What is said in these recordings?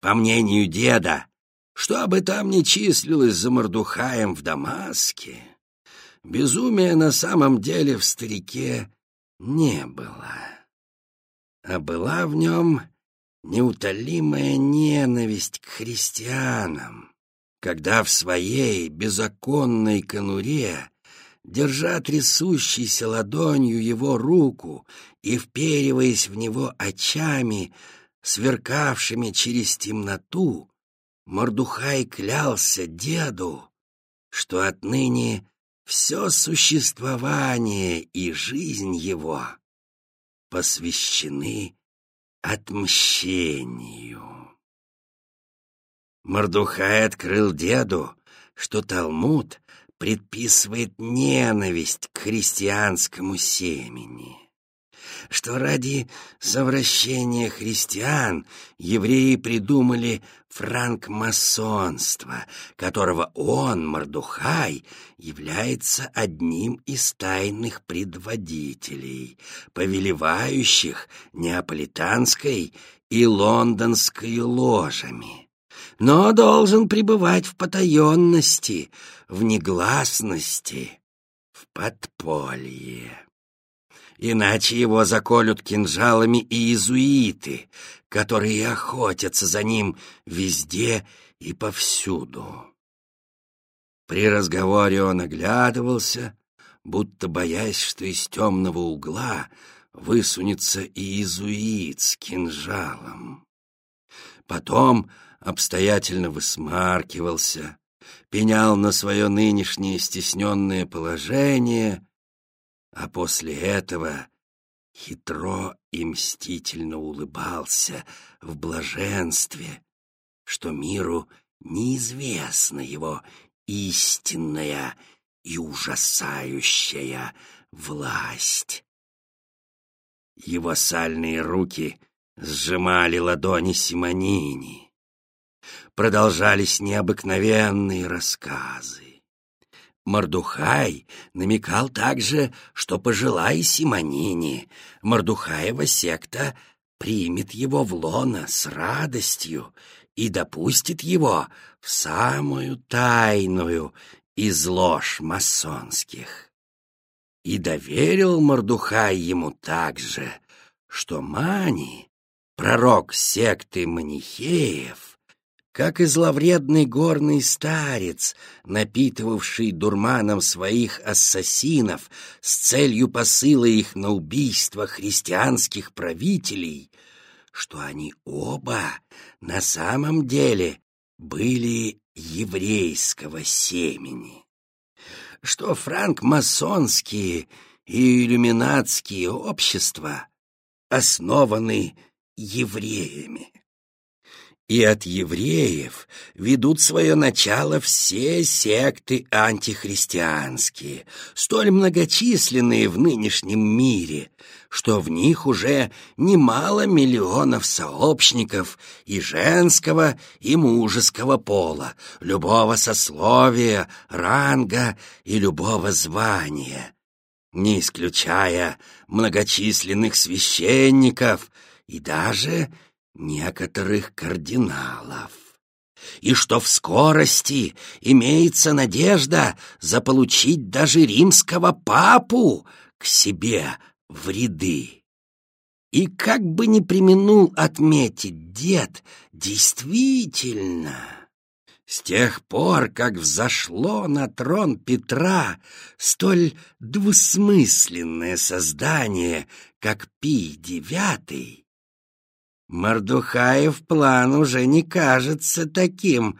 По мнению деда, что бы там ни числилось за Мордухаем в Дамаске, безумия на самом деле в старике не было. А была в нем неутолимая ненависть к христианам, когда в своей беззаконной конуре, держа трясущейся ладонью его руку и впериваясь в него очами, сверкавшими через темноту, Мордухай клялся деду, что отныне все существование и жизнь его посвящены отмщению. Мордухай открыл деду, что Талмуд предписывает ненависть к христианскому семени что ради совращения христиан евреи придумали франкмасонство, которого он, Мордухай, является одним из тайных предводителей, повелевающих неаполитанской и лондонской ложами. Но должен пребывать в потаенности, в негласности, в подполье иначе его заколют кинжалами и иезуиты, которые охотятся за ним везде и повсюду. При разговоре он оглядывался, будто боясь, что из темного угла высунется иезуит с кинжалом. Потом обстоятельно высмаркивался, пенял на свое нынешнее стесненное положение а после этого хитро и мстительно улыбался в блаженстве, что миру неизвестна его истинная и ужасающая власть. Его сальные руки сжимали ладони Симонини. Продолжались необыкновенные рассказы. Мордухай намекал также, что, пожелая Симонини, Мордухаева секта примет его в лона с радостью и допустит его в самую тайную из лож масонских. И доверил Мордухай ему также, что Мани, пророк секты манихеев, как и зловредный горный старец, напитывавший дурманом своих ассасинов с целью посыла их на убийство христианских правителей, что они оба на самом деле были еврейского семени, что франкмасонские и иллюминатские общества основаны евреями и от евреев ведут свое начало все секты антихристианские, столь многочисленные в нынешнем мире, что в них уже немало миллионов сообщников и женского, и мужеского пола, любого сословия, ранга и любого звания, не исключая многочисленных священников и даже некоторых кардиналов, и что в скорости имеется надежда заполучить даже римского папу к себе в ряды. И как бы ни применул отметить дед, действительно, с тех пор, как взошло на трон Петра столь двусмысленное создание, как Пий девятый, Мордухаев план уже не кажется таким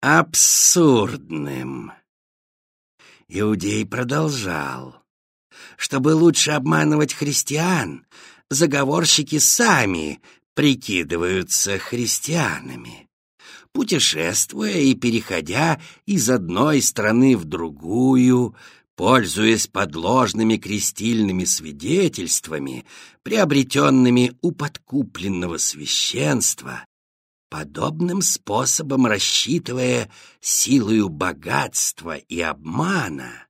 абсурдным. Иудей продолжал. Чтобы лучше обманывать христиан, заговорщики сами прикидываются христианами. Путешествуя и переходя из одной страны в другую, пользуясь подложными крестильными свидетельствами, приобретенными у подкупленного священства, подобным способом рассчитывая силою богатства и обмана,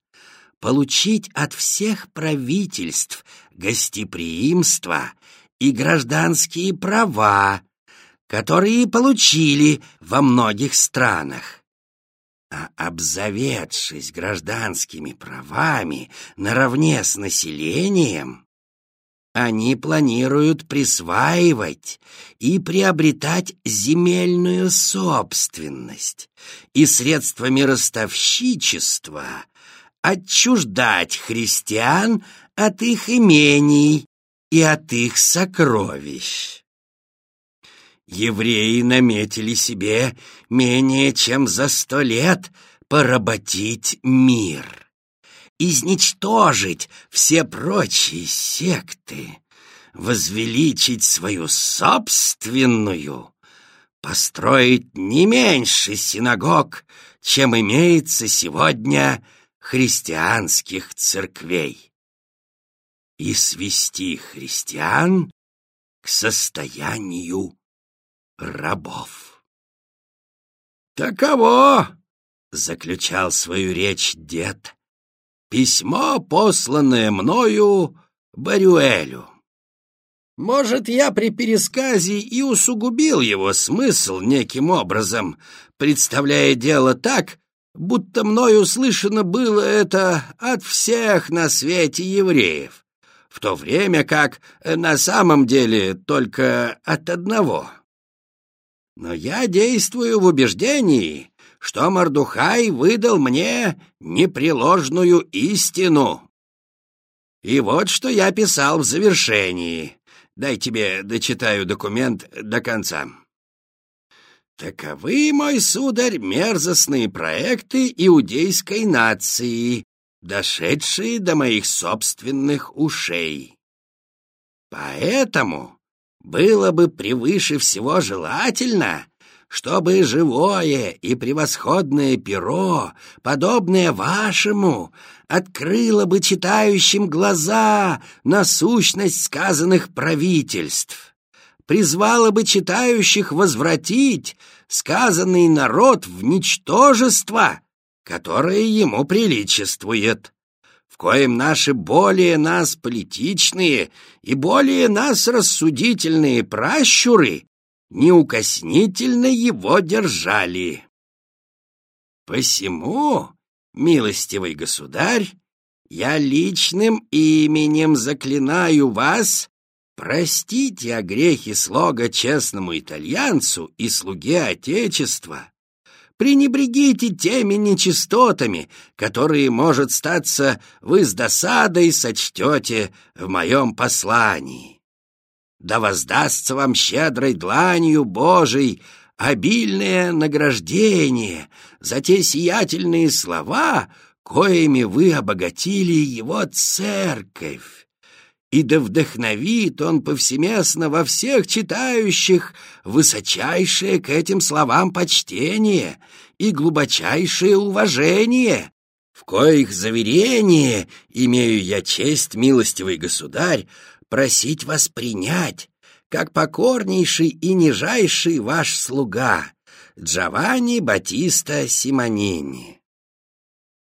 получить от всех правительств гостеприимство и гражданские права, которые получили во многих странах. Обзаведшись гражданскими правами наравне с населением, они планируют присваивать и приобретать земельную собственность и средствами ростовщичества отчуждать христиан от их имений и от их сокровищ. Евреи наметили себе менее чем за сто лет поработить мир, изничтожить все прочие секты, возвеличить свою собственную, построить не меньше синагог, чем имеется сегодня христианских церквей. И свести христиан к состоянию рабов. «Таково!» — заключал свою речь дед. «Письмо, посланное мною Барюэлю. Может, я при пересказе и усугубил его смысл неким образом, представляя дело так, будто мною слышано было это от всех на свете евреев, в то время как на самом деле только от одного. Но я действую в убеждении, что Мордухай выдал мне непреложную истину. И вот что я писал в завершении. Дай тебе дочитаю документ до конца. Таковы, мой сударь, мерзостные проекты иудейской нации, дошедшие до моих собственных ушей. Поэтому было бы превыше всего желательно, чтобы живое и превосходное перо, подобное вашему, открыло бы читающим глаза на сущность сказанных правительств, призвало бы читающих возвратить сказанный народ в ничтожество, которое ему приличествует в наши более нас политичные и более нас рассудительные пращуры неукоснительно его держали. Посему, милостивый государь, я личным именем заклинаю вас простите о грехе слога честному итальянцу и слуге Отечества, пренебрегите теми нечистотами, которые, может статься, вы с досадой сочтете в моем послании. Да воздастся вам щедрой дланью Божией обильное награждение за те сиятельные слова, коими вы обогатили его церковь и да вдохновит он повсеместно во всех читающих высочайшее к этим словам почтение и глубочайшее уважение, в коих заверение имею я честь, милостивый государь, просить вас принять, как покорнейший и нижайший ваш слуга, Джованни Батиста Симонини.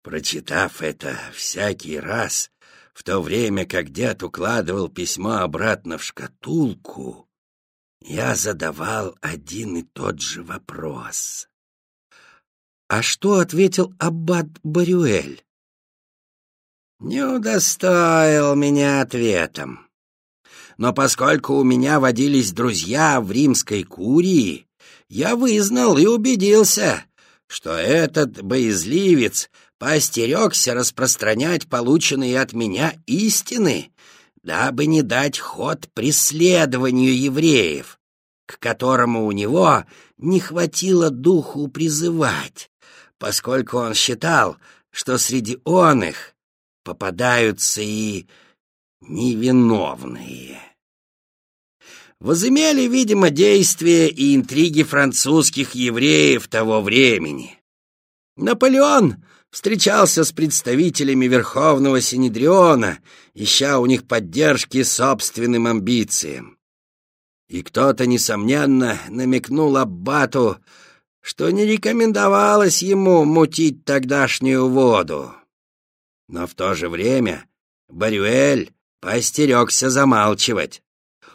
Прочитав это всякий раз, в то время как дед укладывал письмо обратно в шкатулку, я задавал один и тот же вопрос. А что ответил аббат Барюэль? Не удостоил меня ответом. Но поскольку у меня водились друзья в римской курии, я вызнал и убедился, что этот боязливец поостерегся распространять полученные от меня истины, дабы не дать ход преследованию евреев, к которому у него не хватило духу призывать, поскольку он считал, что среди он их попадаются и невиновные. Возымели, видимо, действия и интриги французских евреев того времени. Наполеон встречался с представителями Верховного Синедриона, ища у них поддержки собственным амбициям. И кто-то, несомненно, намекнул Аббату, что не рекомендовалось ему мутить тогдашнюю воду. Но в то же время Барюэль поостерегся замалчивать.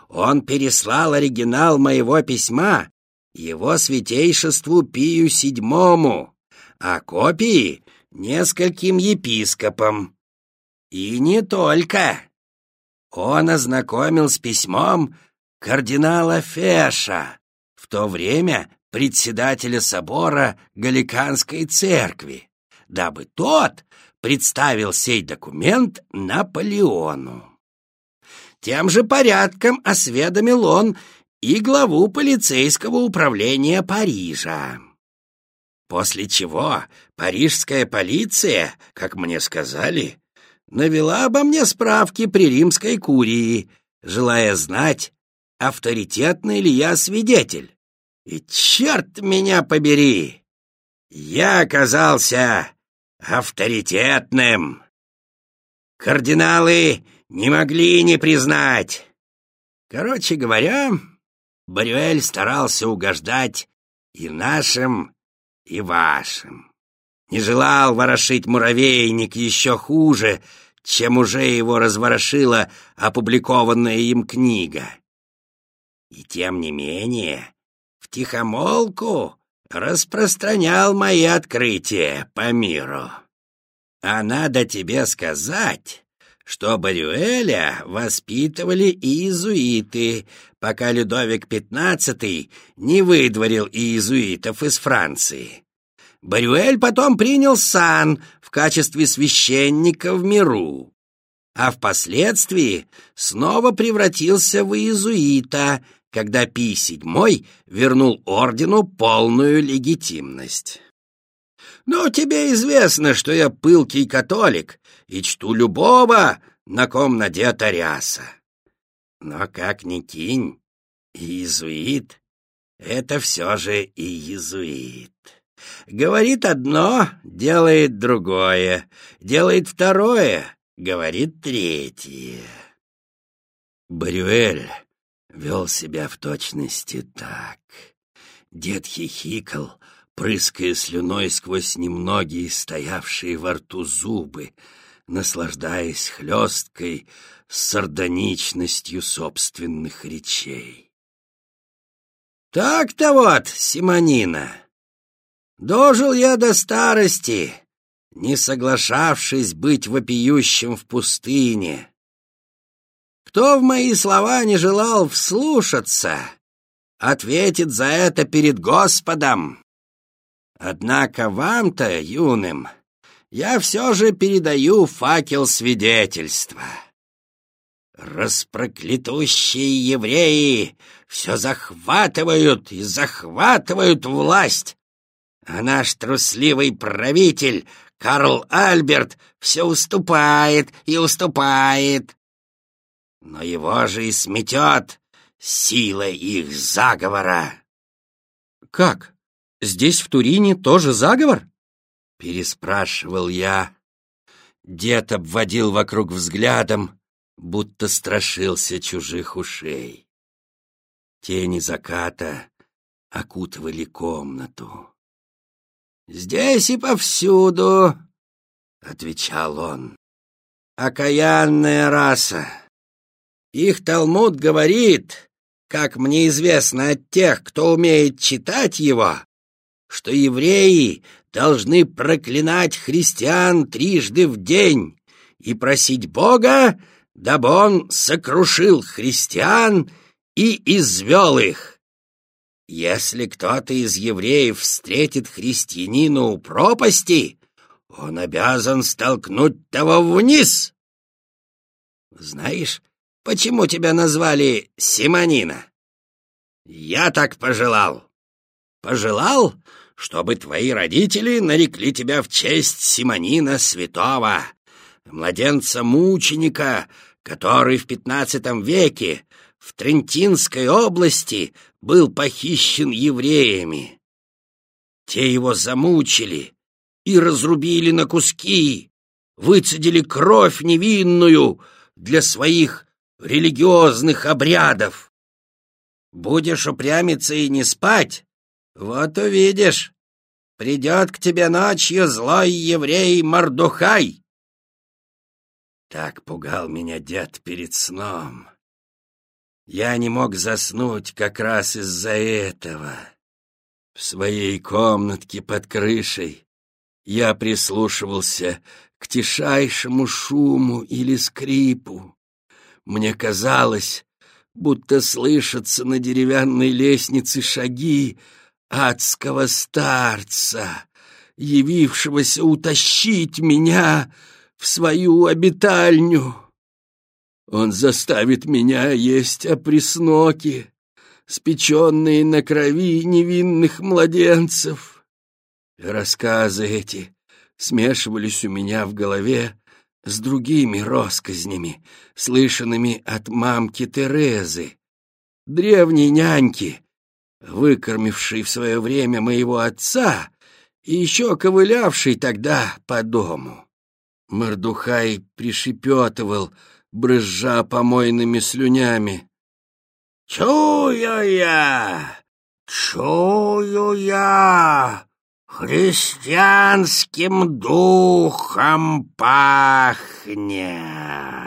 он переслал оригинал моего письма его святейшеству Пию седьмому, а копии — нескольким епископам. И не только. Он ознакомил с письмом кардинала Феша, в то время председателя собора Галиканской церкви, дабы тот представил сей документ Наполеону. Тем же порядком осведомил он и главу полицейского управления Парижа. После чего парижская полиция, как мне сказали, навела обо мне справки при римской курии, желая знать, авторитетный ли я свидетель. И черт меня побери! Я оказался авторитетным. Кардиналы не могли не признать. Короче говоря, Барюэль старался угождать и нашим, и вашим. Не желал ворошить муравейник еще хуже, чем уже его разворошила опубликованная им книга. И тем не менее, втихомолку распространял мои открытия по миру. А надо тебе сказать, что Барюэля воспитывали иезуиты, пока Людовик XV не выдворил иезуитов из Франции. Барюэль потом принял сан в качестве священника в миру, а впоследствии снова превратился в иезуита, когда Пий VII вернул ордену полную легитимность. «Ну, тебе известно, что я пылкий католик и чту любого, на ком надета ряса. Но как ни кинь, иезуит — это все же и иезуит. Говорит одно, делает другое, делает второе, говорит третье. Барюэль вел себя в точности так. Дед хихикал, прыская слюной сквозь немногие стоявшие во рту зубы, наслаждаясь хлесткой сардоничностью собственных речей. «Так-то вот, Симонина, дожил я до старости, не соглашавшись быть вопиющим в пустыне. Кто в мои слова не желал вслушаться, ответит за это перед Господом. Однако вам-то, юным, я все же передаю факел свидетельства. Распроклятущие евреи все захватывают и захватывают власть, а наш трусливый правитель Карл Альберт все уступает и уступает. Но его же и сметет сила их заговора. Как? Здесь, в Турине, тоже заговор? Переспрашивал я. Дед обводил вокруг взглядом, будто страшился чужих ушей. Тени заката окутывали комнату. «Здесь и повсюду», — отвечал он, — «окаянная раса. Их Талмуд говорит, как мне известно от тех, кто умеет читать его, что евреи должны проклинать христиан трижды в день и просить Бога, дабы он сокрушил христиан и извел их. Если кто-то из евреев встретит христианина у пропасти, он обязан столкнуть того вниз. Знаешь, почему тебя назвали Симонина? Я так пожелал. Пожелал, чтобы твои родители нарекли тебя в честь Симонина Святого, младенца-мученика, который в пятнадцатом веке в Трентинской области был похищен евреями. Те его замучили и разрубили на куски, выцедили кровь невинную для своих религиозных обрядов. Будешь упрямиться и не спать, вот увидишь, придет к тебе ночью злой еврей Мордухай. Так пугал меня дед перед сном. Я не мог заснуть как раз из-за этого. В своей комнатке под крышей я прислушивался к тишайшему шуму или скрипу. Мне казалось, будто слышатся на деревянной лестнице шаги адского старца, явившегося утащить меня в свою обитальню. Он заставит меня есть опресноки, спеченные на крови невинных младенцев. Рассказы эти смешивались у меня в голове с другими россказнями, слышанными от мамки Терезы, древней няньки, выкормившей в свое время моего отца и еще ковылявшей тогда по дому. Мордухай пришепетывал, брызжа помойными слюнями. «Чую я, чую я, христианским духом пахнет!»